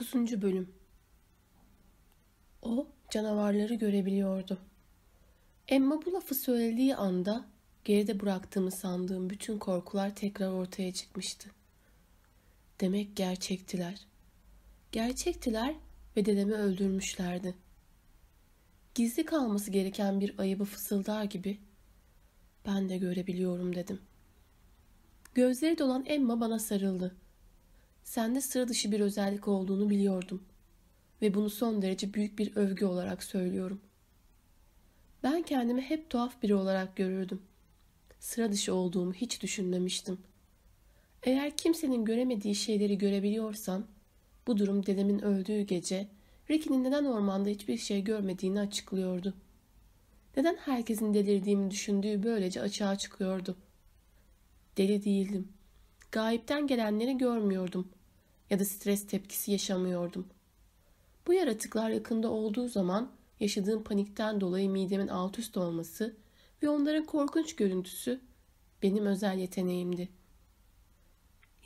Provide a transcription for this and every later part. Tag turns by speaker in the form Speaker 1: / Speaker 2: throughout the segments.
Speaker 1: 9. Bölüm O canavarları görebiliyordu. Emma bu lafı söylediği anda geride bıraktığımı sandığım bütün korkular tekrar ortaya çıkmıştı. Demek gerçektiler. Gerçektiler ve dedemi öldürmüşlerdi. Gizli kalması gereken bir ayıbı fısıldar gibi ben de görebiliyorum dedim. Gözleri dolan Emma bana sarıldı. Sende sıra dışı bir özellik olduğunu biliyordum. Ve bunu son derece büyük bir övgü olarak söylüyorum. Ben kendimi hep tuhaf biri olarak görürdüm. Sıra dışı olduğumu hiç düşünmemiştim. Eğer kimsenin göremediği şeyleri görebiliyorsam, bu durum dedemin öldüğü gece Ricky'nin neden ormanda hiçbir şey görmediğini açıklıyordu. Neden herkesin delirdiğimi düşündüğü böylece açığa çıkıyordu. Deli değildim. Gayipten gelenleri görmüyordum ya da stres tepkisi yaşamıyordum. Bu yaratıklar yakında olduğu zaman yaşadığım panikten dolayı midemin alt üst olması ve onların korkunç görüntüsü benim özel yeteneğimdi.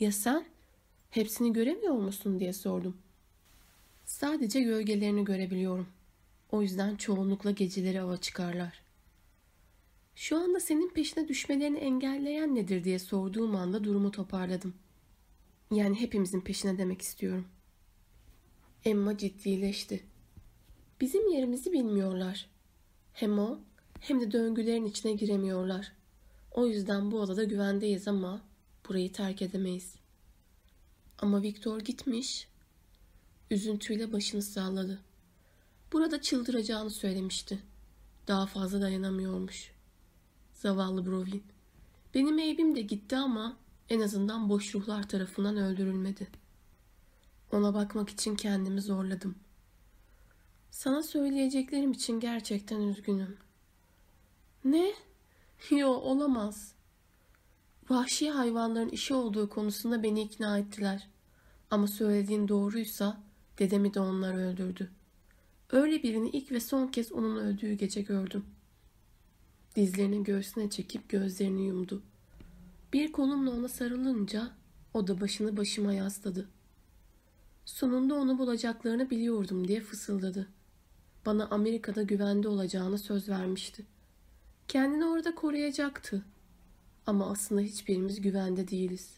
Speaker 1: Ya sen? Hepsini göremiyor musun diye sordum. Sadece gölgelerini görebiliyorum. O yüzden çoğunlukla geceleri ava çıkarlar. Şu anda senin peşine düşmelerini engelleyen nedir diye sorduğum anda durumu toparladım. Yani hepimizin peşine demek istiyorum. Emma ciddileşti. Bizim yerimizi bilmiyorlar. Hem o hem de döngülerin içine giremiyorlar. O yüzden bu odada güvendeyiz ama burayı terk edemeyiz. Ama Viktor gitmiş. Üzüntüyle başını salladı. Burada çıldıracağını söylemişti. Daha fazla dayanamıyormuş. Zavallı Brovin. Benim Eybim de gitti ama en azından boş ruhlar tarafından öldürülmedi. Ona bakmak için kendimi zorladım. Sana söyleyeceklerim için gerçekten üzgünüm. Ne? Yo olamaz. Vahşi hayvanların işi olduğu konusunda beni ikna ettiler. Ama söylediğin doğruysa dedemi de onlar öldürdü. Öyle birini ilk ve son kez onun öldüğü gece gördüm. Dizlerini göğsüne çekip gözlerini yumdu. Bir kolumla ona sarılınca o da başını başıma yasladı. Sonunda onu bulacaklarını biliyordum diye fısıldadı. Bana Amerika'da güvende olacağını söz vermişti. Kendini orada koruyacaktı. Ama aslında hiçbirimiz güvende değiliz.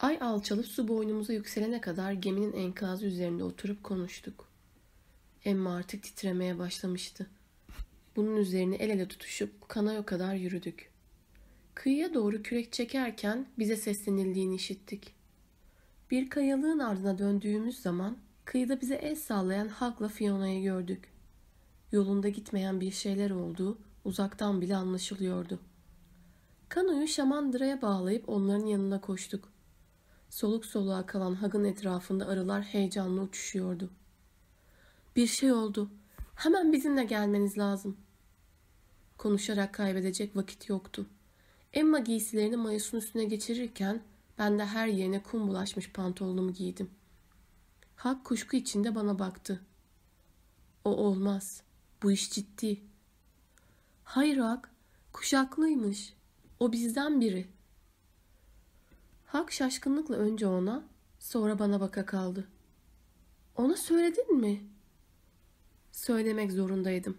Speaker 1: Ay alçalıp su boynumuza yükselene kadar geminin enkazı üzerinde oturup konuştuk. Emma artık titremeye başlamıştı. Bunun üzerine el ele tutuşup kanayo kadar yürüdük. Kıyıya doğru kürek çekerken bize seslenildiğini işittik. Bir kayalığın ardına döndüğümüz zaman kıyıda bize el sallayan Hag'la Fiona'yı gördük. Yolunda gitmeyen bir şeyler olduğu uzaktan bile anlaşılıyordu. Kanoyu şamandıraya bağlayıp onların yanına koştuk. Soluk soluğa kalan Hag'ın etrafında arılar heyecanla uçuşuyordu. Bir şey oldu. Hemen bizimle gelmeniz lazım. Konuşarak kaybedecek vakit yoktu. Emma giysilerini mayosun üstüne geçirirken ben de her yerine kum bulaşmış pantolonumu giydim. Hak kuşku içinde bana baktı. O olmaz. Bu iş ciddi. Hayır Hak, kuşaklıymış. O bizden biri. Hak şaşkınlıkla önce ona, sonra bana baka kaldı. Ona söyledin mi? Söylemek zorundaydım.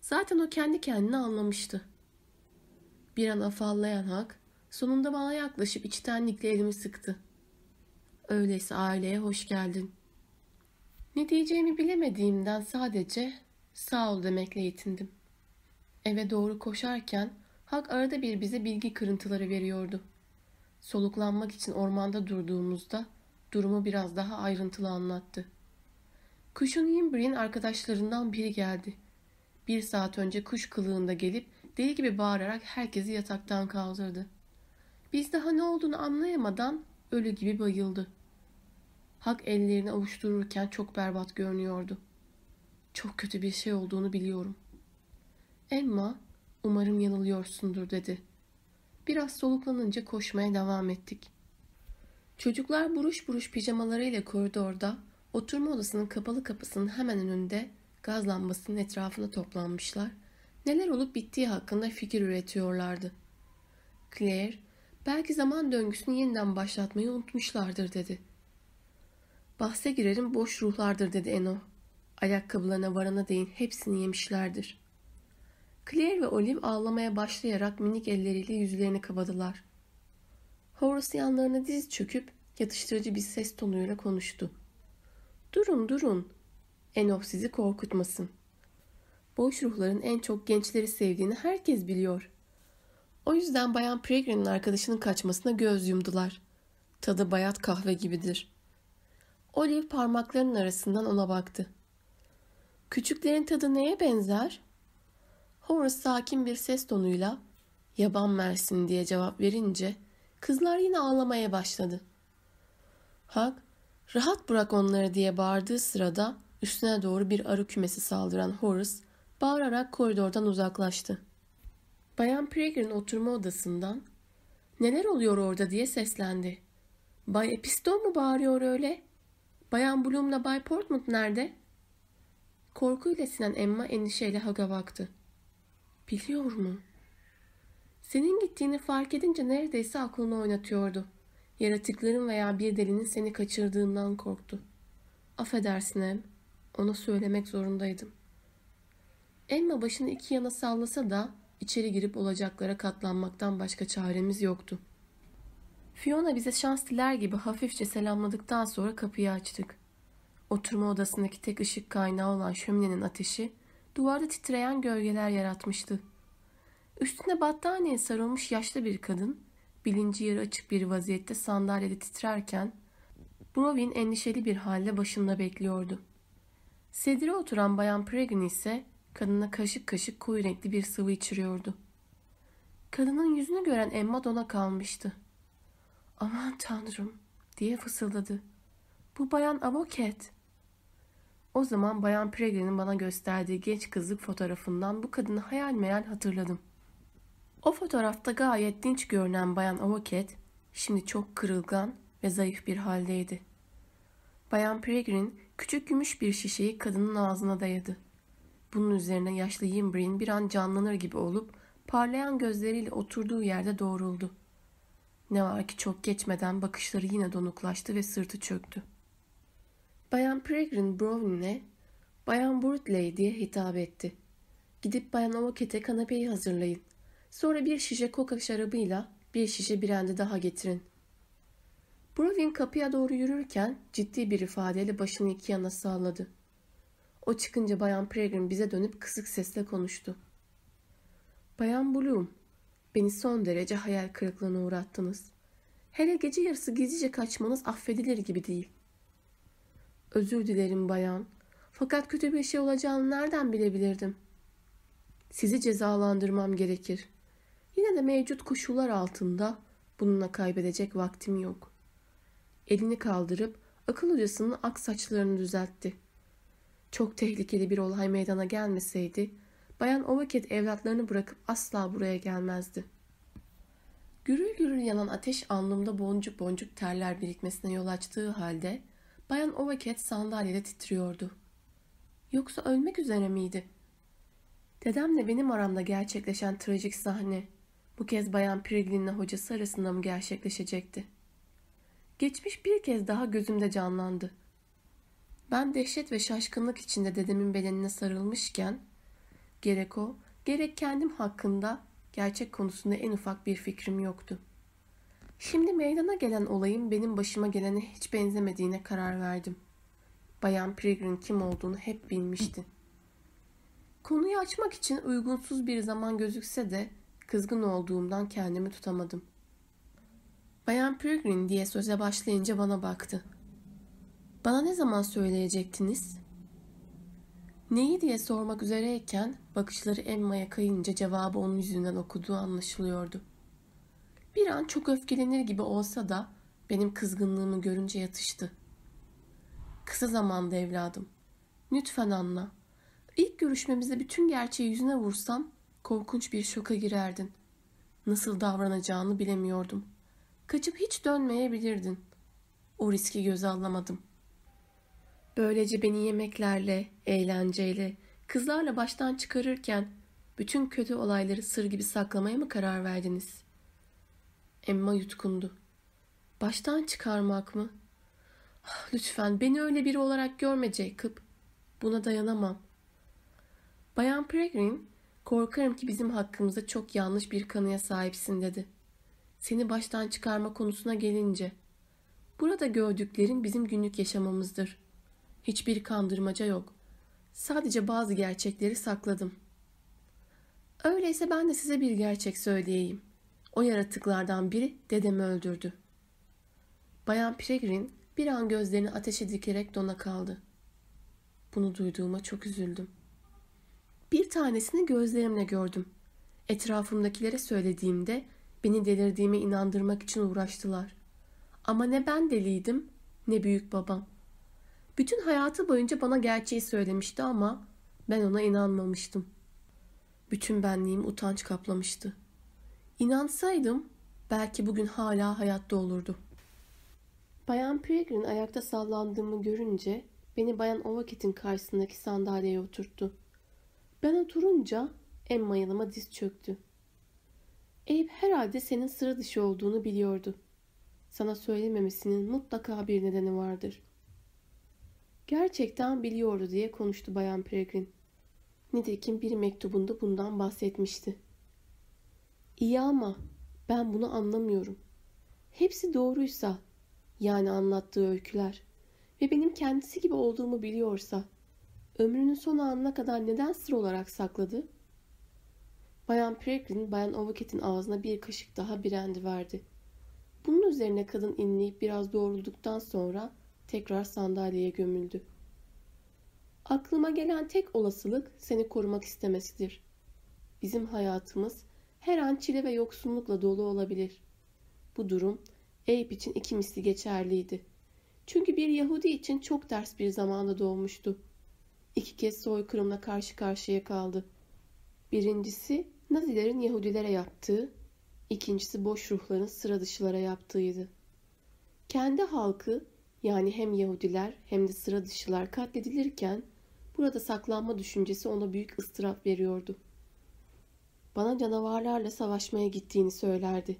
Speaker 1: Zaten o kendi kendine anlamıştı. Bir an afallayan Hak, sonunda bana yaklaşıp içtenlikle elimi sıktı. Öyleyse aileye hoş geldin. Ne diyeceğimi bilemediğimden sadece sağ ol demekle yetindim. Eve doğru koşarken Hak arada bir bize bilgi kırıntıları veriyordu. Soluklanmak için ormanda durduğumuzda durumu biraz daha ayrıntılı anlattı. Kuşun Yimbrin arkadaşlarından biri geldi. Bir saat önce kuş kılığında gelip deli gibi bağırarak herkesi yataktan kaldırdı. Biz daha ne olduğunu anlayamadan ölü gibi bayıldı. Hak ellerini avuştururken çok berbat görünüyordu. Çok kötü bir şey olduğunu biliyorum. Emma, umarım yanılıyorsundur dedi. Biraz soluklanınca koşmaya devam ettik. Çocuklar buruş buruş pijamalarıyla koridorda, oturma odasının kapalı kapısının hemen önünde gaz lambasının etrafına toplanmışlar, neler olup bittiği hakkında fikir üretiyorlardı. Claire, belki zaman döngüsünü yeniden başlatmayı unutmuşlardır dedi. Bahse girerim boş ruhlardır dedi Eno. Ayakkabılarına varana değin hepsini yemişlerdir. Claire ve Olive ağlamaya başlayarak minik elleriyle yüzlerini kapadılar. Horace yanlarına diz çöküp yatıştırıcı bir ses tonuyla konuştu. Durun durun. Enoch sizi korkutmasın. Boş ruhların en çok gençleri sevdiğini herkes biliyor. O yüzden Bayan Pregrin'in arkadaşının kaçmasına göz yumdular. Tadı bayat kahve gibidir. Olive parmaklarının arasından ona baktı. Küçüklerin tadı neye benzer? Horace sakin bir ses tonuyla yaban mersin diye cevap verince kızlar yine ağlamaya başladı. Hak, rahat bırak onları diye bağırdığı sırada üstüne doğru bir arı kümesi saldıran Horace bağırarak koridordan uzaklaştı. Bayan Prager'in oturma odasından neler oluyor orada diye seslendi. Bay Episton mu bağırıyor öyle? Bayan Bloom'la Bay Portmont nerede? Korkuyla sinen Emma endişeyle Hag'a baktı. Biliyor mu? Senin gittiğini fark edince neredeyse aklını oynatıyordu. Yaratıkların veya bir delinin seni kaçırdığından korktu. Affedersin Em. Ona söylemek zorundaydım. Emma başını iki yana sallasa da içeri girip olacaklara katlanmaktan başka çaremiz yoktu. Fiona bize şans diler gibi hafifçe selamladıktan sonra kapıyı açtık. Oturma odasındaki tek ışık kaynağı olan şöminenin ateşi duvarda titreyen gölgeler yaratmıştı. Üstüne battaniye sarılmış yaşlı bir kadın, bilinci yarı açık bir vaziyette sandalyede titrerken, Brovin endişeli bir halde başında bekliyordu. Sedire oturan Bayan Pregin ise kadına kaşık kaşık koyu renkli bir sıvı içiriyordu. Kadının yüzünü gören Emma dona kalmıştı. Aman tanrım diye fısıldadı. Bu bayan avoket. O zaman bayan Pregrin'in bana gösterdiği genç kızlık fotoğrafından bu kadını hayal meyal hatırladım. O fotoğrafta gayet dinç görünen bayan avoket şimdi çok kırılgan ve zayıf bir haldeydi. Bayan Pregrin küçük gümüş bir şişeyi kadının ağzına dayadı. Bunun üzerine yaşlı Yimbrin bir an canlanır gibi olup parlayan gözleriyle oturduğu yerde doğruldu. Ne var ki çok geçmeden bakışları yine donuklaştı ve sırtı çöktü. Bayan Peregrine Browning'e Bayan Burtley diye hitap etti. Gidip Bayan Avoket'e kanapeyi hazırlayın. Sonra bir şişe koka şarabıyla bir şişe brandy daha getirin. Browning kapıya doğru yürürken ciddi bir ifadeyle başını iki yana salladı. O çıkınca Bayan Peregrine bize dönüp kısık sesle konuştu. Bayan Bloom, beni son derece hayal kırıklığına uğrattınız. Hele gece yarısı gizlice kaçmanız affedilir gibi değil. Özür dilerim bayan. Fakat kötü bir şey olacağını nereden bilebilirdim? Sizi cezalandırmam gerekir. Yine de mevcut koşullar altında bununla kaybedecek vaktim yok. Elini kaldırıp akıl hocasının ak saçlarını düzeltti. Çok tehlikeli bir olay meydana gelmeseydi, Bayan Ovaket evlatlarını bırakıp asla buraya gelmezdi. Gürül gürül yanan ateş alnımda boncuk boncuk terler birikmesine yol açtığı halde Bayan Ovaket sandalyede titriyordu. Yoksa ölmek üzere miydi? Dedemle benim aramda gerçekleşen trajik sahne bu kez Bayan Priglin'le hocası arasında mı gerçekleşecekti? Geçmiş bir kez daha gözümde canlandı. Ben dehşet ve şaşkınlık içinde dedemin bedenine sarılmışken gerek o gerek kendim hakkında gerçek konusunda en ufak bir fikrim yoktu. Şimdi meydana gelen olayın benim başıma gelene hiç benzemediğine karar verdim. Bayan Peregrine kim olduğunu hep bilmişti. Konuyu açmak için uygunsuz bir zaman gözükse de kızgın olduğumdan kendimi tutamadım. Bayan Peregrine diye söze başlayınca bana baktı. Bana ne zaman söyleyecektiniz? Neyi diye sormak üzereyken bakışları Emma'ya kayınca cevabı onun yüzünden okuduğu anlaşılıyordu. Bir an çok öfkelenir gibi olsa da benim kızgınlığımı görünce yatıştı. Kısa zamanda evladım. Lütfen anla. İlk görüşmemizde bütün gerçeği yüzüne vursam korkunç bir şoka girerdin. Nasıl davranacağını bilemiyordum. Kaçıp hiç dönmeyebilirdin. O riski göze alamadım. Böylece beni yemeklerle, eğlenceyle, kızlarla baştan çıkarırken bütün kötü olayları sır gibi saklamaya mı karar verdiniz?'' Emma yutkundu. Baştan çıkarmak mı? Lütfen beni öyle biri olarak görme Jacob. Buna dayanamam. Bayan Peregrine, korkarım ki bizim hakkımızda çok yanlış bir kanıya sahipsin dedi. Seni baştan çıkarma konusuna gelince, burada gördüklerin bizim günlük yaşamımızdır. Hiçbir kandırmaca yok. Sadece bazı gerçekleri sakladım. Öyleyse ben de size bir gerçek söyleyeyim. O yaratıklardan biri dedemi öldürdü. Bayan Peregrine bir an gözlerini ateşe dikerek dona kaldı. Bunu duyduğuma çok üzüldüm. Bir tanesini gözlerimle gördüm. Etrafımdakilere söylediğimde beni delirdiğime inandırmak için uğraştılar. Ama ne ben deliydim ne büyük babam. Bütün hayatı boyunca bana gerçeği söylemişti ama ben ona inanmamıştım. Bütün benliğim utanç kaplamıştı. İnansaydım belki bugün hala hayatta olurdu. Bayan Peregrine ayakta sallandığımı görünce beni Bayan Ovaket'in karşısındaki sandalyeye oturttu. Ben oturunca Emma yanıma diz çöktü. Eyüp herhalde senin sıra dışı olduğunu biliyordu. Sana söylememesinin mutlaka bir nedeni vardır. Gerçekten biliyordu diye konuştu Bayan Peregrine. Nitekim bir mektubunda bundan bahsetmişti. İyi ama ben bunu anlamıyorum. Hepsi doğruysa, yani anlattığı öyküler ve benim kendisi gibi olduğumu biliyorsa, ömrünün son anına kadar neden sır olarak sakladı? Bayan Peregrine, Bayan Ovaket'in ağzına bir kaşık daha birendi verdi. Bunun üzerine kadın inleyip biraz doğrulduktan sonra tekrar sandalyeye gömüldü. Aklıma gelen tek olasılık seni korumak istemesidir. Bizim hayatımız her an çile ve yoksunlukla dolu olabilir. Bu durum Eyüp için iki misli geçerliydi. Çünkü bir Yahudi için çok ters bir zamanda doğmuştu. İki kez soykırımla karşı karşıya kaldı. Birincisi Nazilerin Yahudilere yaptığı, ikincisi boş ruhların sıra dışılara yaptığıydı. Kendi halkı yani hem Yahudiler hem de sıra dışılar katledilirken burada saklanma düşüncesi ona büyük ıstırap veriyordu. Bana canavarlarla savaşmaya gittiğini söylerdi.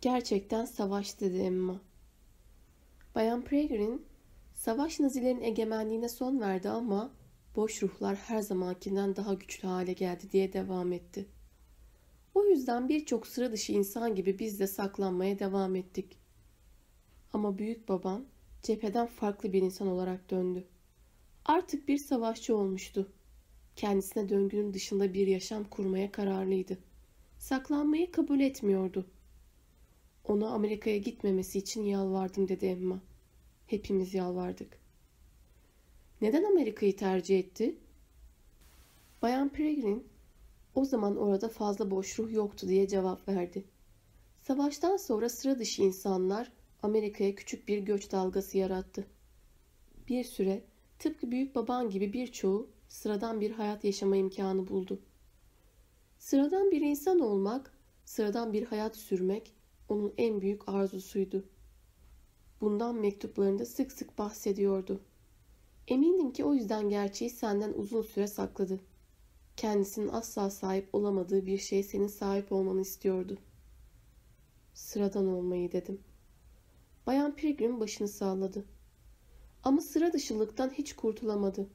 Speaker 1: Gerçekten savaş dedi Emma. Bayan Peregrine, savaş Nazilerin egemenliğine son verdi ama boş ruhlar her zamankinden daha güçlü hale geldi diye devam etti. O yüzden birçok sıra dışı insan gibi biz de saklanmaya devam ettik. Ama büyük babam cepheden farklı bir insan olarak döndü. Artık bir savaşçı olmuştu. Kendisine döngünün dışında bir yaşam kurmaya kararlıydı. Saklanmayı kabul etmiyordu. Ona Amerika'ya gitmemesi için yalvardım dedi Emma. Hepimiz yalvardık. Neden Amerika'yı tercih etti? Bayan Peregrine o zaman orada fazla boş ruh yoktu diye cevap verdi. Savaştan sonra sıra dışı insanlar Amerika'ya küçük bir göç dalgası yarattı. Bir süre tıpkı büyük baban gibi birçoğu sıradan bir hayat yaşama imkanı buldu. Sıradan bir insan olmak, sıradan bir hayat sürmek onun en büyük arzusuydu. Bundan mektuplarında sık sık bahsediyordu. Eminim ki o yüzden gerçeği senden uzun süre sakladı. Kendisinin asla sahip olamadığı bir şeye senin sahip olmanı istiyordu. Sıradan olmayı dedim. Bayan Pilgrim başını salladı. Ama sıra dışılıktan hiç kurtulamadı.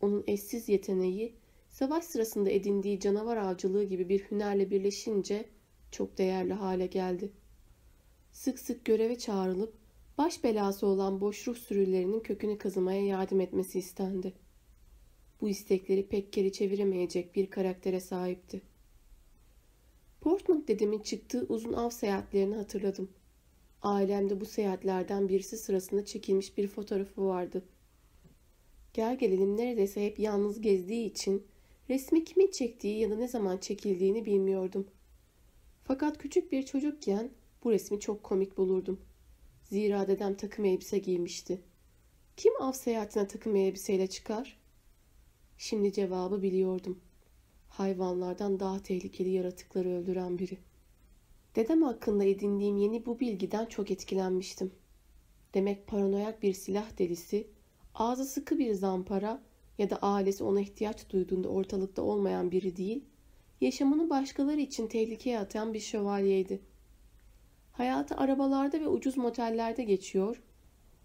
Speaker 1: Onun eşsiz yeteneği, savaş sırasında edindiği canavar avcılığı gibi bir hünerle birleşince çok değerli hale geldi. Sık sık göreve çağrılıp baş belası olan boş ruh sürülerinin kökünü kazımaya yardım etmesi istendi. Bu istekleri pek geri çeviremeyecek bir karaktere sahipti. Portland dedemin çıktığı uzun av seyahatlerini hatırladım. Ailemde bu seyahatlerden birisi sırasında çekilmiş bir fotoğrafı vardı. Gel gelelim neredeyse hep yalnız gezdiği için resmi kimin çektiği ya da ne zaman çekildiğini bilmiyordum. Fakat küçük bir çocukken bu resmi çok komik bulurdum. Zira dedem takım elbise giymişti. Kim av seyahatine takım elbiseyle çıkar? Şimdi cevabı biliyordum. Hayvanlardan daha tehlikeli yaratıkları öldüren biri. Dedem hakkında edindiğim yeni bu bilgiden çok etkilenmiştim. Demek paranoyak bir silah delisi, ağzı sıkı bir zampara ya da ailesi ona ihtiyaç duyduğunda ortalıkta olmayan biri değil, yaşamını başkaları için tehlikeye atan bir şövalyeydi. Hayatı arabalarda ve ucuz motellerde geçiyor,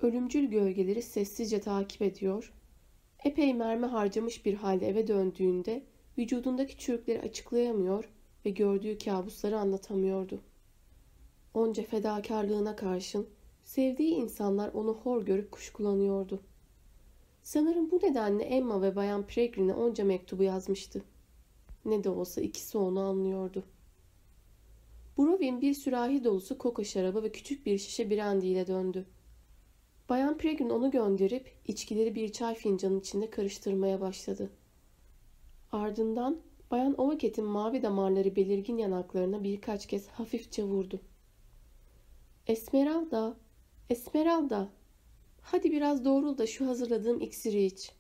Speaker 1: Ölümcül gölgeleri sessizce takip ediyor, epey mermi harcamış bir halde eve döndüğünde vücudundaki çürükleri açıklayamıyor ve gördüğü kabusları anlatamıyordu. Onca fedakarlığına karşın sevdiği insanlar onu hor görüp kuşkulanıyordu. Sanırım bu nedenle Emma ve Bayan Peregrine'e onca mektubu yazmıştı. Ne de olsa ikisi onu anlıyordu. Brovin bir sürahi dolusu koko şarabı ve küçük bir şişe brandy ile döndü. Bayan Peregrine onu gönderip içkileri bir çay fincanın içinde karıştırmaya başladı. Ardından Bayan Ovaket'in mavi damarları belirgin yanaklarına birkaç kez hafifçe vurdu. Esmeralda, Esmeralda, hadi biraz doğrul da şu hazırladığım iksiri iç.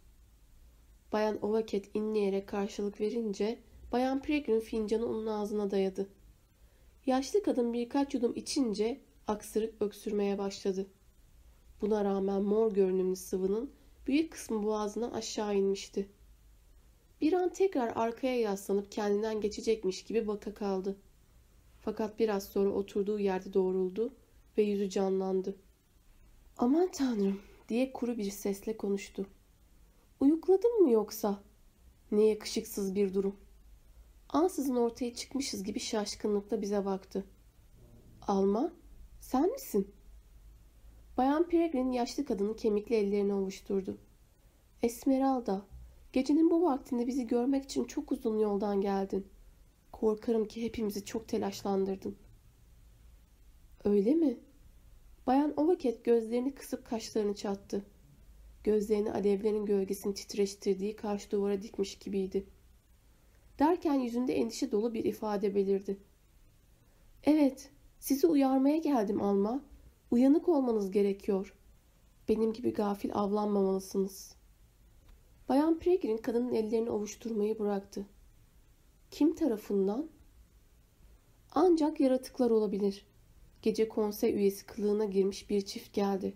Speaker 1: Bayan Ovaket inleyerek karşılık verince Bayan Peregrine fincanı onun ağzına dayadı. Yaşlı kadın birkaç yudum içince aksırık öksürmeye başladı. Buna rağmen mor görünümlü sıvının büyük kısmı boğazına aşağı inmişti. Bir an tekrar arkaya yaslanıp kendinden geçecekmiş gibi baka kaldı. Fakat biraz sonra oturduğu yerde doğruldu ve yüzü canlandı. Aman tanrım diye kuru bir sesle konuştu. Uyukladın mı yoksa? Ne yakışıksız bir durum. Ansızın ortaya çıkmışız gibi şaşkınlıkla bize baktı. Alma, sen misin? Bayan Peregrine yaşlı kadının kemikli ellerini ovuşturdu. Esmeralda, gecenin bu vaktinde bizi görmek için çok uzun yoldan geldin. Korkarım ki hepimizi çok telaşlandırdın. Öyle mi? Bayan Ovaket gözlerini kısıp kaşlarını çattı. Gözlerini alevlerin gölgesini titreştirdiği karşı duvara dikmiş gibiydi. Derken yüzünde endişe dolu bir ifade belirdi. Evet, sizi uyarmaya geldim Alma. Uyanık olmanız gerekiyor. Benim gibi gafil avlanmamalısınız. Bayan Pregrin kadının ellerini ovuşturmayı bıraktı. Kim tarafından? Ancak yaratıklar olabilir. Gece konsey üyesi kılığına girmiş bir çift geldi.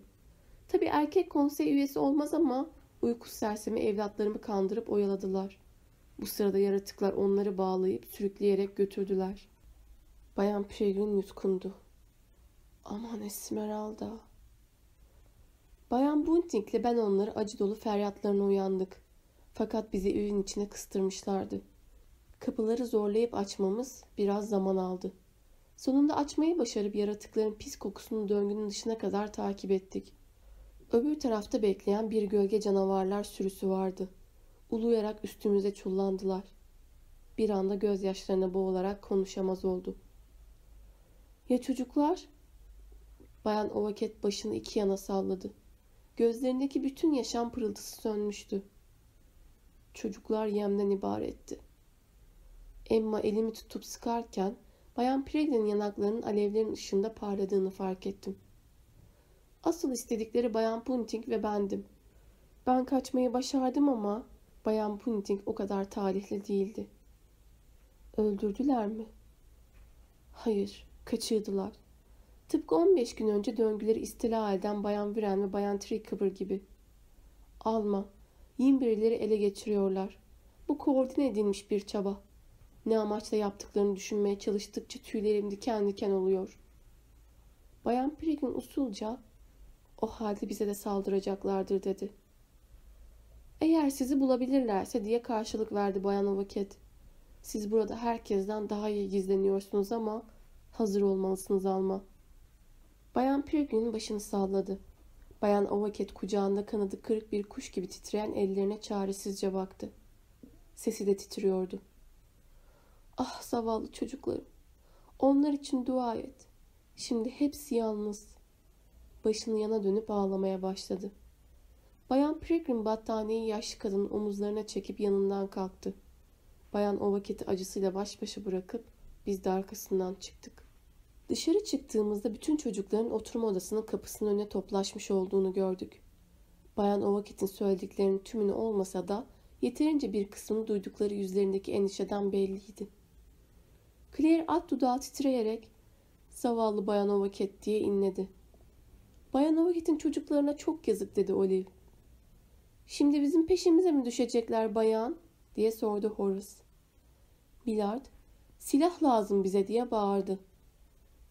Speaker 1: Tabii erkek konsey üyesi olmaz ama uyku sersemi evlatlarımı kandırıp oyaladılar. Bu sırada yaratıklar onları bağlayıp sürükleyerek götürdüler. Bayan Peregrine yutkundu. Aman Esmeralda. Bayan Bunting ile ben onları acı dolu feryatlarına uyandık. Fakat bizi evin içine kıstırmışlardı. Kapıları zorlayıp açmamız biraz zaman aldı. Sonunda açmayı başarıp yaratıkların pis kokusunu döngünün dışına kadar takip ettik. Öbür tarafta bekleyen bir gölge canavarlar sürüsü vardı. Uluyarak üstümüze çullandılar. Bir anda gözyaşlarına boğularak konuşamaz oldu. Ya çocuklar? Bayan Ovaket başını iki yana salladı. Gözlerindeki bütün yaşam pırıltısı sönmüştü. Çocuklar yemden ibaretti. Emma elimi tutup sıkarken Bayan Peregrine'in yanaklarının alevlerin ışığında parladığını fark ettim. Asıl istedikleri Bayan Punting ve bendim. Ben kaçmayı başardım ama Bayan Punting o kadar talihli değildi. Öldürdüler mi? Hayır, kaçırdılar. Tıpkı 15 gün önce döngüleri istila eden Bayan Viren ve Bayan Trickeber gibi. Alma, yin birileri ele geçiriyorlar. Bu koordine edilmiş bir çaba. Ne amaçla yaptıklarını düşünmeye çalıştıkça tüylerim diken diken oluyor. Bayan Prigin usulca o halde bize de saldıracaklardır dedi. Eğer sizi bulabilirlerse diye karşılık verdi Bayan Ovaket. Siz burada herkesten daha iyi gizleniyorsunuz ama hazır olmalısınız Alma. Bayan Pirgin başını salladı. Bayan Ovaket kucağında kanadı kırık bir kuş gibi titreyen ellerine çaresizce baktı. Sesi de titriyordu. Ah zavallı çocuklarım. Onlar için dua et. Şimdi hepsi yalnız. Başını yana dönüp ağlamaya başladı. Bayan Peregrine battaniyeyi yaşlı kadının omuzlarına çekip yanından kalktı. Bayan o vakiti acısıyla baş başa bırakıp biz de arkasından çıktık. Dışarı çıktığımızda bütün çocukların oturma odasının kapısının önüne toplaşmış olduğunu gördük. Bayan o vakitin söylediklerinin tümünü olmasa da yeterince bir kısmını duydukları yüzlerindeki endişeden belliydi. Claire at dudağı titreyerek zavallı Bayan Ovaket diye inledi. Bayan Ovaket'in çocuklarına çok yazık dedi Olive. Şimdi bizim peşimize mi düşecekler bayan? diye sordu Horace. Millard, silah lazım bize diye bağırdı.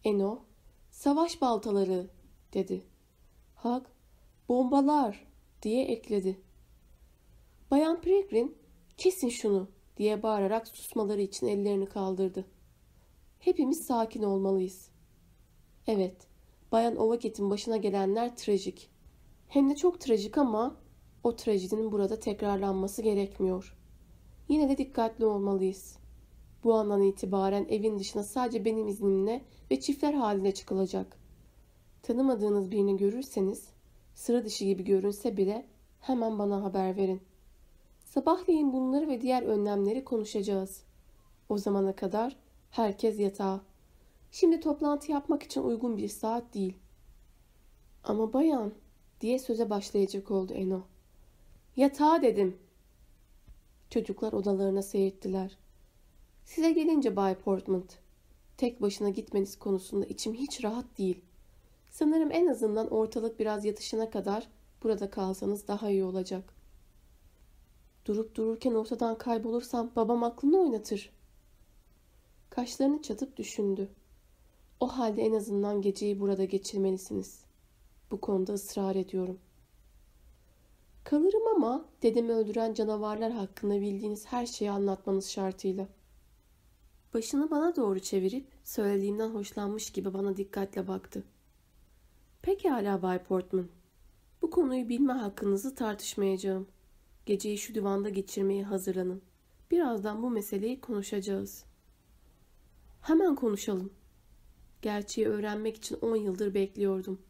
Speaker 1: Eno, savaş baltaları dedi. Hag, Bombalar diye ekledi. Bayan Peregrine kesin şunu diye bağırarak susmaları için ellerini kaldırdı. Hepimiz sakin olmalıyız. Evet, Bayan Ovaket'in başına gelenler trajik. Hem de çok trajik ama o trajedinin burada tekrarlanması gerekmiyor. Yine de dikkatli olmalıyız. Bu andan itibaren evin dışına sadece benim iznimle ve çiftler halinde çıkılacak. Tanımadığınız birini görürseniz, sıra dışı gibi görünse bile hemen bana haber verin. Sabahleyin bunları ve diğer önlemleri konuşacağız. O zamana kadar herkes yatağa. Şimdi toplantı yapmak için uygun bir saat değil. Ama bayan diye söze başlayacak oldu Eno. Yatağa dedim. Çocuklar odalarına seyrettiler. Size gelince Bay Portman, tek başına gitmeniz konusunda içim hiç rahat değil. Sanırım en azından ortalık biraz yatışına kadar burada kalsanız daha iyi olacak. Durup dururken ortadan kaybolursam babam aklını oynatır. Kaşlarını çatıp düşündü. O halde en azından geceyi burada geçirmelisiniz. Bu konuda ısrar ediyorum. Kalırım ama dedemi öldüren canavarlar hakkında bildiğiniz her şeyi anlatmanız şartıyla. Başını bana doğru çevirip söylediğimden hoşlanmış gibi bana dikkatle baktı. Pekala Bay Portman. Bu konuyu bilme hakkınızı tartışmayacağım. Geceyi şu divanda geçirmeye hazırlanın. Birazdan bu meseleyi konuşacağız. Hemen konuşalım. Gerçeği öğrenmek için on yıldır bekliyordum.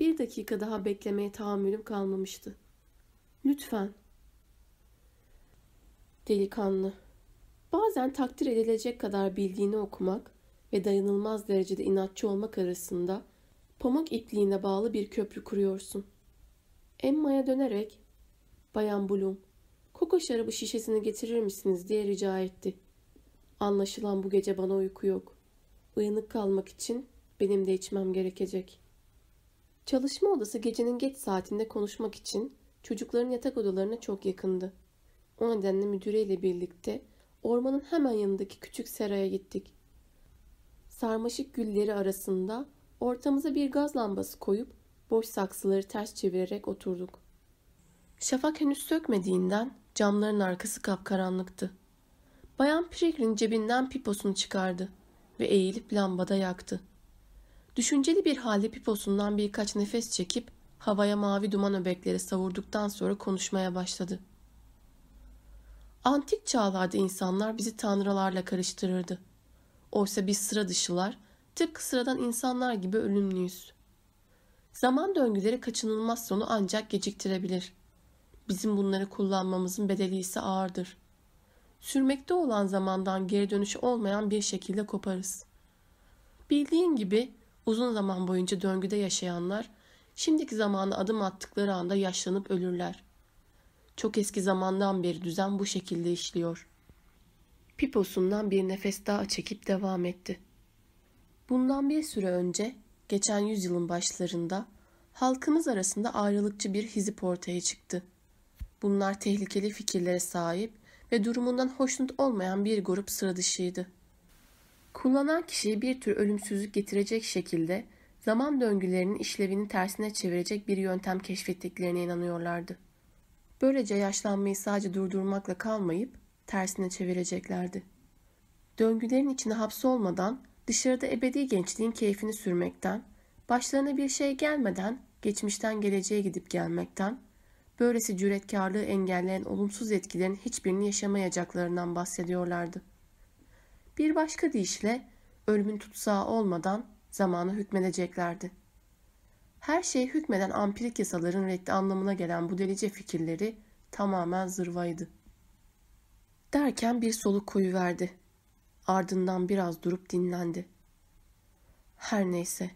Speaker 1: Bir dakika daha beklemeye tahammülüm kalmamıştı. Lütfen. Delikanlı. Bazen takdir edilecek kadar bildiğini okumak ve dayanılmaz derecede inatçı olmak arasında pamuk ipliğine bağlı bir köprü kuruyorsun. Emma'ya dönerek Bayan Bloom, koko şarabı şişesini getirir misiniz diye rica etti. Anlaşılan bu gece bana uyku yok. Uyanık kalmak için benim de içmem gerekecek. Çalışma odası gecenin geç saatinde konuşmak için çocukların yatak odalarına çok yakındı. O nedenle müdüreyle birlikte ormanın hemen yanındaki küçük seraya gittik. Sarmaşık gülleri arasında ortamıza bir gaz lambası koyup boş saksıları ters çevirerek oturduk. Şafak henüz sökmediğinden camların arkası kapkaranlıktı. Bayan Peregrine cebinden piposunu çıkardı ve eğilip lambada yaktı. Düşünceli bir halde piposundan birkaç nefes çekip havaya mavi duman öbekleri savurduktan sonra konuşmaya başladı. Antik çağlarda insanlar bizi tanrılarla karıştırırdı. Oysa biz sıra dışılar, tıpkı sıradan insanlar gibi ölümlüyüz. Zaman döngüleri kaçınılmaz sonu ancak geciktirebilir. Bizim bunları kullanmamızın bedeli ise ağırdır. Sürmekte olan zamandan geri dönüşü olmayan bir şekilde koparız. Bildiğin gibi uzun zaman boyunca döngüde yaşayanlar şimdiki zamana adım attıkları anda yaşlanıp ölürler. Çok eski zamandan beri düzen bu şekilde işliyor. Piposundan bir nefes daha çekip devam etti. Bundan bir süre önce, geçen yüzyılın başlarında halkımız arasında ayrılıkçı bir hizip ortaya çıktı. Bunlar tehlikeli fikirlere sahip ve durumundan hoşnut olmayan bir grup sıra dışıydı. Kullanan kişiye bir tür ölümsüzlük getirecek şekilde zaman döngülerinin işlevini tersine çevirecek bir yöntem keşfettiklerine inanıyorlardı. Böylece yaşlanmayı sadece durdurmakla kalmayıp tersine çevireceklerdi. Döngülerin içine hapsolmadan dışarıda ebedi gençliğin keyfini sürmekten, başlarına bir şey gelmeden geçmişten geleceğe gidip gelmekten, böylesi cüretkarlığı engelleyen olumsuz etkilerin hiçbirini yaşamayacaklarından bahsediyorlardı. Bir başka deyişle ölümün tutsağı olmadan zamana hükmedeceklerdi. Her şey hükmeden ampirik yasaların reddi anlamına gelen bu delice fikirleri tamamen zırvaydı. Derken bir soluk koyu verdi. Ardından biraz durup dinlendi. Her neyse.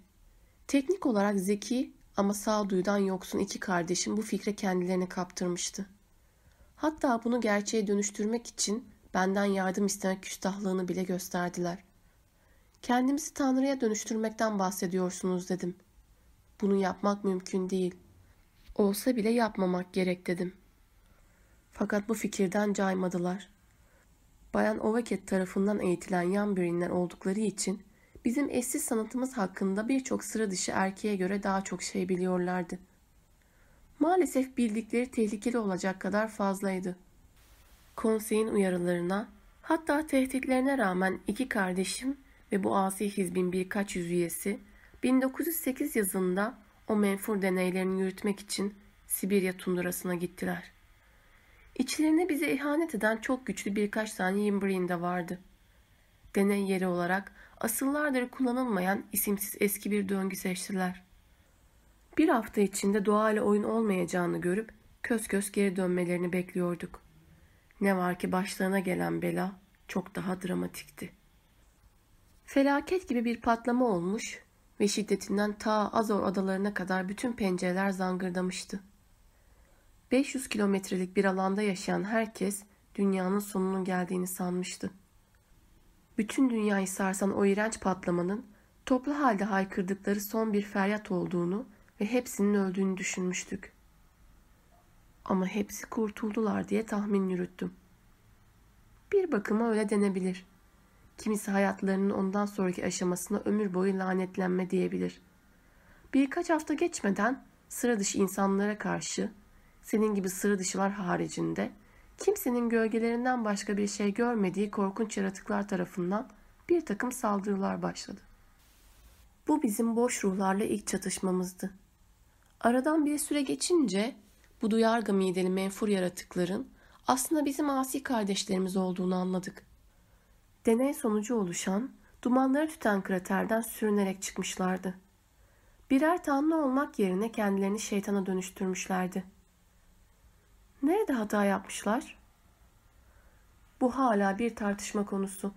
Speaker 1: Teknik olarak zeki ama sağduyudan yoksun iki kardeşim bu fikre kendilerini kaptırmıştı. Hatta bunu gerçeğe dönüştürmek için benden yardım istemek küstahlığını bile gösterdiler. Kendimizi Tanrı'ya dönüştürmekten bahsediyorsunuz dedim. Bunu yapmak mümkün değil. Olsa bile yapmamak gerek dedim. Fakat bu fikirden caymadılar. Bayan Ovaket tarafından eğitilen yan birinler oldukları için bizim eşsiz sanatımız hakkında birçok sıra dışı erkeğe göre daha çok şey biliyorlardı. maalesef bildikleri tehlikeli olacak kadar fazlaydı. Konseyin uyarılarına, hatta tehditlerine rağmen iki kardeşim ve bu asi hizbin birkaç yüz üyesi 1908 yazında o menfur deneylerini yürütmek için Sibirya tundurasına gittiler. İçlerinde bize ihanet eden çok güçlü birkaç tane Yimbrin de vardı. Deney yeri olarak asıllardır kullanılmayan isimsiz eski bir döngü seçtiler. Bir hafta içinde doğayla oyun olmayacağını görüp köz köz geri dönmelerini bekliyorduk. Ne var ki başlarına gelen bela çok daha dramatikti. Felaket gibi bir patlama olmuş ve şiddetinden ta Azor adalarına kadar bütün pencereler zangırdamıştı. 500 kilometrelik bir alanda yaşayan herkes dünyanın sonunun geldiğini sanmıştı. Bütün dünyayı sarsan o iğrenç patlamanın toplu halde haykırdıkları son bir feryat olduğunu ve hepsinin öldüğünü düşünmüştük. Ama hepsi kurtuldular diye tahmin yürüttüm. Bir bakıma öyle denebilir. Kimisi hayatlarının ondan sonraki aşamasına ömür boyu lanetlenme diyebilir. Birkaç hafta geçmeden sıra dışı insanlara karşı, senin gibi sıra dışılar haricinde, kimsenin gölgelerinden başka bir şey görmediği korkunç yaratıklar tarafından bir takım saldırılar başladı. Bu bizim boş ruhlarla ilk çatışmamızdı. Aradan bir süre geçince bu duyarga mideli menfur yaratıkların aslında bizim asi kardeşlerimiz olduğunu anladık. Deney sonucu oluşan, dumanları tüten kraterden sürünerek çıkmışlardı. Birer tanrı olmak yerine kendilerini şeytana dönüştürmüşlerdi. Nerede hata yapmışlar? Bu hala bir tartışma konusu.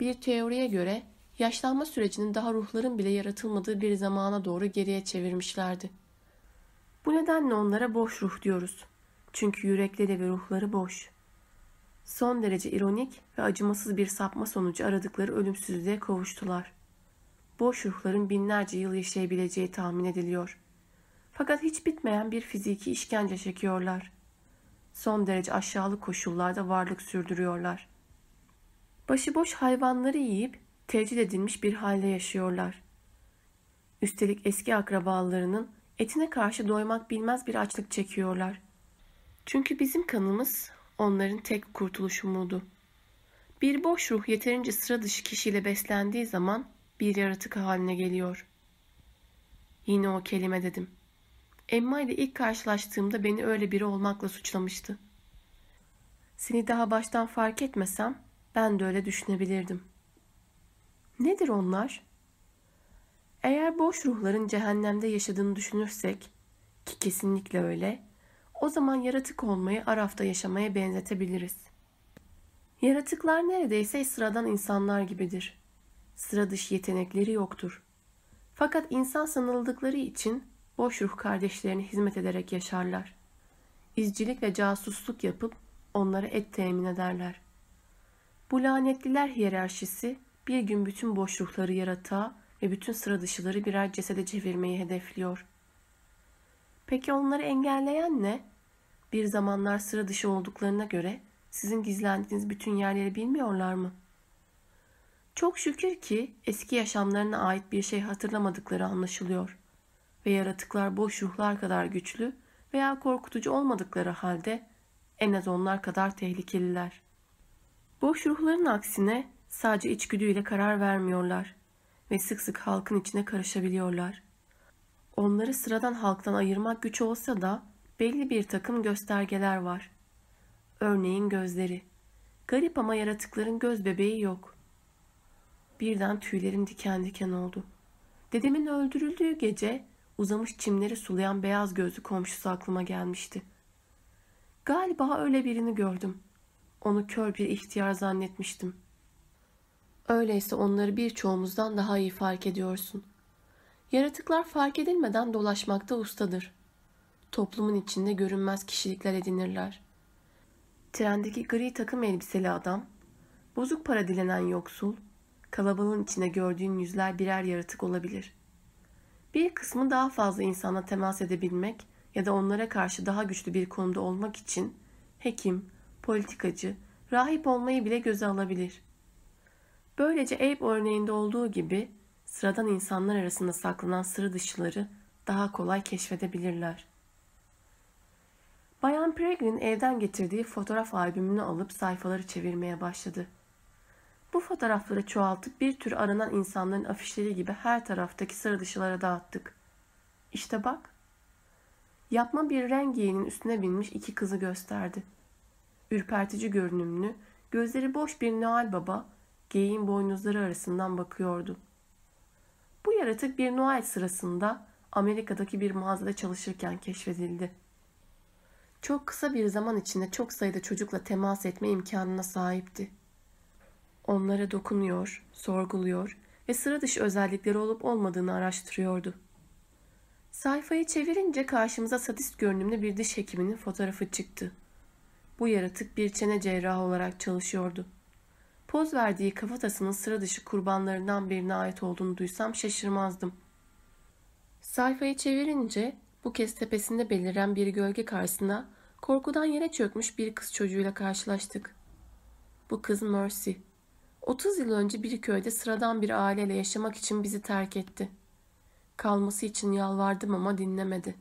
Speaker 1: Bir teoriye göre yaşlanma sürecinin daha ruhların bile yaratılmadığı bir zamana doğru geriye çevirmişlerdi. Bu nedenle onlara boş ruh diyoruz. Çünkü yürekleri ve ruhları boş. Son derece ironik ve acımasız bir sapma sonucu aradıkları ölümsüzlüğe kavuştular. Boş ruhların binlerce yıl yaşayabileceği tahmin ediliyor. Fakat hiç bitmeyen bir fiziki işkence çekiyorlar. Son derece aşağılık koşullarda varlık sürdürüyorlar. Başıboş hayvanları yiyip tecrit edilmiş bir halde yaşıyorlar. Üstelik eski akrabalarının etine karşı doymak bilmez bir açlık çekiyorlar. Çünkü bizim kanımız onların tek kurtuluş umudu. Bir boş ruh yeterince sıra dışı kişiyle beslendiği zaman bir yaratık haline geliyor. Yine o kelime dedim. Emma ile ilk karşılaştığımda beni öyle biri olmakla suçlamıştı. Seni daha baştan fark etmesem ben de öyle düşünebilirdim. Nedir onlar? Eğer boş ruhların cehennemde yaşadığını düşünürsek, ki kesinlikle öyle, o zaman yaratık olmayı Araf'ta yaşamaya benzetebiliriz. Yaratıklar neredeyse sıradan insanlar gibidir. Sıra dışı yetenekleri yoktur. Fakat insan sanıldıkları için boş ruh kardeşlerine hizmet ederek yaşarlar. İzcilik ve casusluk yapıp onlara et temin ederler. Bu lanetliler hiyerarşisi bir gün bütün boş ruhları yaratığa ve bütün sıra dışıları birer cesede çevirmeyi hedefliyor. Peki onları engelleyen ne? Bir zamanlar sıra dışı olduklarına göre sizin gizlendiğiniz bütün yerleri bilmiyorlar mı? Çok şükür ki eski yaşamlarına ait bir şey hatırlamadıkları anlaşılıyor ve yaratıklar boş ruhlar kadar güçlü veya korkutucu olmadıkları halde en az onlar kadar tehlikeliler. Boş ruhların aksine sadece içgüdüyle karar vermiyorlar ve sık sık halkın içine karışabiliyorlar. Onları sıradan halktan ayırmak güç olsa da belli bir takım göstergeler var. Örneğin gözleri. Garip ama yaratıkların göz bebeği yok. Birden tüylerim diken diken oldu. Dedemin öldürüldüğü gece uzamış çimleri sulayan beyaz gözlü komşusu aklıma gelmişti. Galiba öyle birini gördüm. Onu kör bir ihtiyar zannetmiştim. Öyleyse onları birçoğumuzdan daha iyi fark ediyorsun. Yaratıklar fark edilmeden dolaşmakta ustadır. Toplumun içinde görünmez kişilikler edinirler. Trendeki gri takım elbiseli adam, bozuk para dilenen yoksul, kalabalığın içinde gördüğün yüzler birer yaratık olabilir. Bir kısmı daha fazla insana temas edebilmek ya da onlara karşı daha güçlü bir konumda olmak için hekim, politikacı, rahip olmayı bile göze alabilir. Böylece Abe örneğinde olduğu gibi sıradan insanlar arasında saklanan sıra dışıları daha kolay keşfedebilirler. Bayan Peregrine evden getirdiği fotoğraf albümünü alıp sayfaları çevirmeye başladı. Bu fotoğrafları çoğaltıp bir tür aranan insanların afişleri gibi her taraftaki sarı dışılara dağıttık. İşte bak. Yapma bir rengiyenin üstüne binmiş iki kızı gösterdi. Ürpertici görünümlü, gözleri boş bir Noel Baba, geyiğin boynuzları arasından bakıyordu. Bu yaratık bir Noel sırasında Amerika'daki bir mağazada çalışırken keşfedildi. Çok kısa bir zaman içinde çok sayıda çocukla temas etme imkanına sahipti. Onlara dokunuyor, sorguluyor ve sıra dışı özellikleri olup olmadığını araştırıyordu. Sayfayı çevirince karşımıza sadist görünümlü bir diş hekiminin fotoğrafı çıktı. Bu yaratık bir çene cerrahı olarak çalışıyordu. Poz verdiği kafatasının sıra dışı kurbanlarından birine ait olduğunu duysam şaşırmazdım. Sayfayı çevirince bu kez tepesinde beliren bir gölge karşısında korkudan yere çökmüş bir kız çocuğuyla karşılaştık. Bu kız Mercy. 30 yıl önce bir köyde sıradan bir aileyle yaşamak için bizi terk etti. Kalması için yalvardım ama dinlemedi.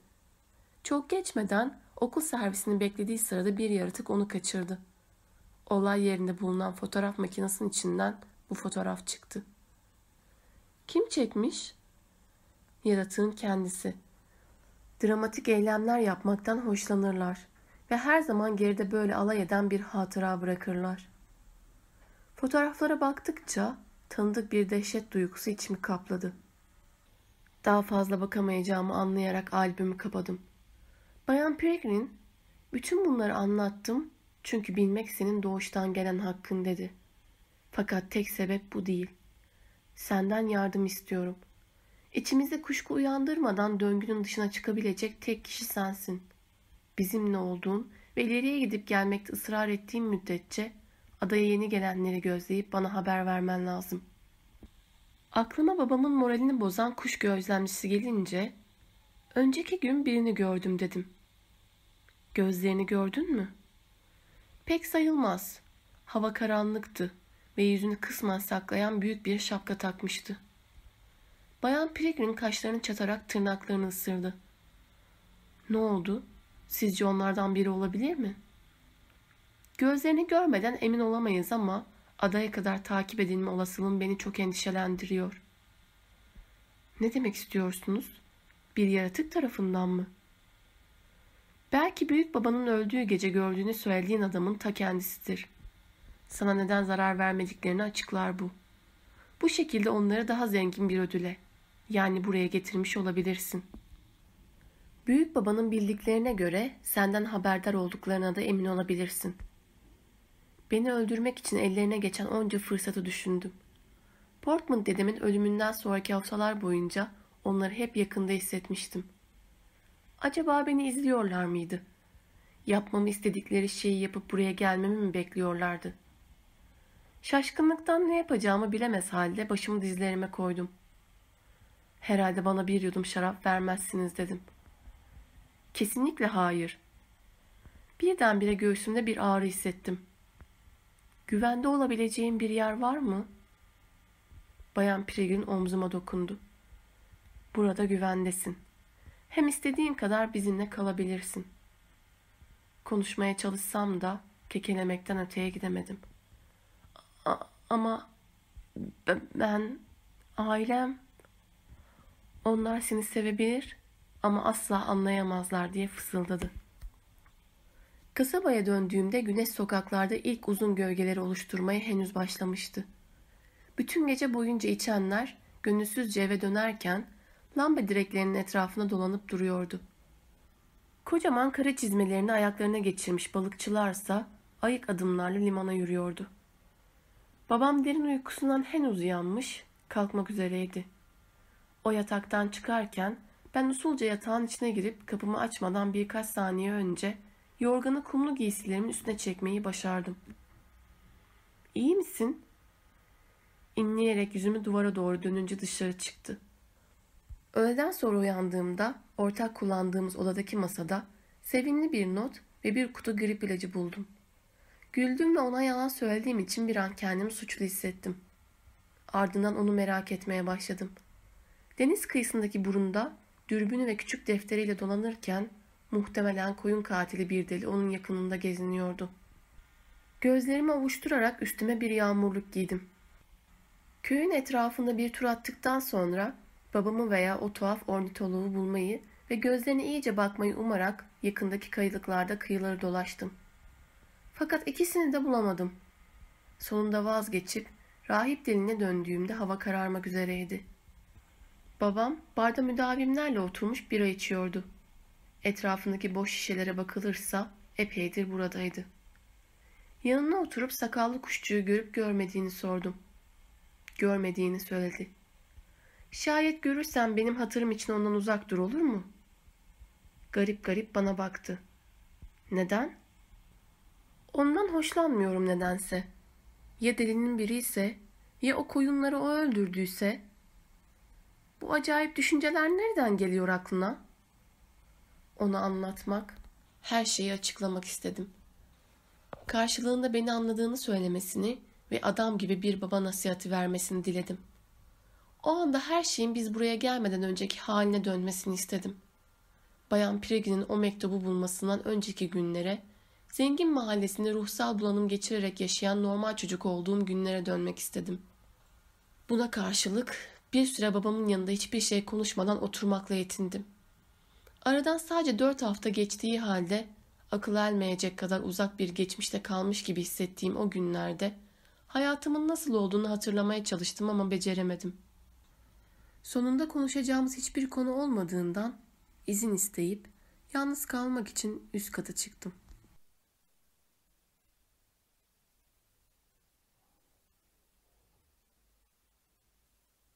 Speaker 1: Çok geçmeden okul servisini beklediği sırada bir yaratık onu kaçırdı. Olay yerinde bulunan fotoğraf makinesinin içinden bu fotoğraf çıktı. Kim çekmiş? Yaratığın kendisi. Dramatik eylemler yapmaktan hoşlanırlar ve her zaman geride böyle alay eden bir hatıra bırakırlar. Fotoğraflara baktıkça tanıdık bir dehşet duygusu içimi kapladı. Daha fazla bakamayacağımı anlayarak albümü kapadım. Bayan Peregrine, bütün bunları anlattım çünkü bilmek senin doğuştan gelen hakkın dedi. Fakat tek sebep bu değil. Senden yardım istiyorum. İçimizde kuşku uyandırmadan döngünün dışına çıkabilecek tek kişi sensin. Bizimle olduğun ve ileriye gidip gelmekte ısrar ettiğin müddetçe adaya yeni gelenleri gözleyip bana haber vermen lazım. Aklıma babamın moralini bozan kuş gözlemcisi gelince önceki gün birini gördüm dedim. Gözlerini gördün mü? Pek sayılmaz. Hava karanlıktı ve yüzünü kısmen saklayan büyük bir şapka takmıştı. Bayan Peregrine kaşlarını çatarak tırnaklarını ısırdı. Ne oldu? Sizce onlardan biri olabilir mi? Gözlerini görmeden emin olamayız ama adaya kadar takip edilme olasılığım beni çok endişelendiriyor. Ne demek istiyorsunuz? Bir yaratık tarafından mı? Belki büyük babanın öldüğü gece gördüğünü söylediğin adamın ta kendisidir. Sana neden zarar vermediklerini açıklar bu. Bu şekilde onları daha zengin bir ödüle, yani buraya getirmiş olabilirsin. Büyük babanın bildiklerine göre senden haberdar olduklarına da emin olabilirsin. Beni öldürmek için ellerine geçen onca fırsatı düşündüm. Portman dedemin ölümünden sonraki haftalar boyunca onları hep yakında hissetmiştim. Acaba beni izliyorlar mıydı? Yapmamı istedikleri şeyi yapıp buraya gelmemi mi bekliyorlardı? Şaşkınlıktan ne yapacağımı bilemez halde başımı dizlerime koydum. Herhalde bana bir yudum şarap vermezsiniz dedim. Kesinlikle hayır. Birdenbire göğsümde bir ağrı hissettim. Güvende olabileceğim bir yer var mı? Bayan Pregün omzuma dokundu. Burada güvendesin. Hem istediğin kadar bizimle kalabilirsin. Konuşmaya çalışsam da kekelemekten öteye gidemedim. A- ama ben, ailem, onlar seni sevebilir ama asla anlayamazlar diye fısıldadı. Kasabaya döndüğümde güneş sokaklarda ilk uzun gölgeleri oluşturmaya henüz başlamıştı. Bütün gece boyunca içenler gönülsüzce eve dönerken lamba direklerinin etrafına dolanıp duruyordu. Kocaman kara çizmelerini ayaklarına geçirmiş balıkçılarsa ayık adımlarla limana yürüyordu. Babam derin uykusundan henüz uyanmış, kalkmak üzereydi. O yataktan çıkarken ben usulca yatağın içine girip kapımı açmadan birkaç saniye önce yorganı kumlu giysilerimin üstüne çekmeyi başardım. İyi misin? İnleyerek yüzümü duvara doğru dönünce dışarı çıktı. Öğleden sonra uyandığımda ortak kullandığımız odadaki masada sevinli bir not ve bir kutu grip ilacı buldum. Güldüm ve ona yalan söylediğim için bir an kendimi suçlu hissettim. Ardından onu merak etmeye başladım. Deniz kıyısındaki burunda dürbünü ve küçük defteriyle dolanırken Muhtemelen koyun katili bir deli onun yakınında geziniyordu. Gözlerimi ovuşturarak üstüme bir yağmurluk giydim. Köyün etrafında bir tur attıktan sonra babamı veya o tuhaf ornitoloğu bulmayı ve gözlerine iyice bakmayı umarak yakındaki kayılıklarda kıyıları dolaştım. Fakat ikisini de bulamadım. Sonunda vazgeçip rahip diline döndüğümde hava kararmak üzereydi. Babam barda müdavimlerle oturmuş bira içiyordu. Etrafındaki boş şişelere bakılırsa epeydir buradaydı. Yanına oturup sakallı kuşçuyu görüp görmediğini sordum. Görmediğini söyledi. Şayet görürsen benim hatırım için ondan uzak dur olur mu? Garip garip bana baktı. Neden? Ondan hoşlanmıyorum nedense. Ya delinin biri ise, ya o koyunları o öldürdüyse. Bu acayip düşünceler nereden geliyor aklına? Onu anlatmak, her şeyi açıklamak istedim. Karşılığında beni anladığını söylemesini ve adam gibi bir baba nasihati vermesini diledim. O anda her şeyin biz buraya gelmeden önceki haline dönmesini istedim. Bayan Pregin'in o mektubu bulmasından önceki günlere, zengin mahallesinde ruhsal bulanım geçirerek yaşayan normal çocuk olduğum günlere dönmek istedim. Buna karşılık bir süre babamın yanında hiçbir şey konuşmadan oturmakla yetindim. Aradan sadece dört hafta geçtiği halde akıl ermeyecek kadar uzak bir geçmişte kalmış gibi hissettiğim o günlerde hayatımın nasıl olduğunu hatırlamaya çalıştım ama beceremedim. Sonunda konuşacağımız hiçbir konu olmadığından izin isteyip yalnız kalmak için üst kata çıktım.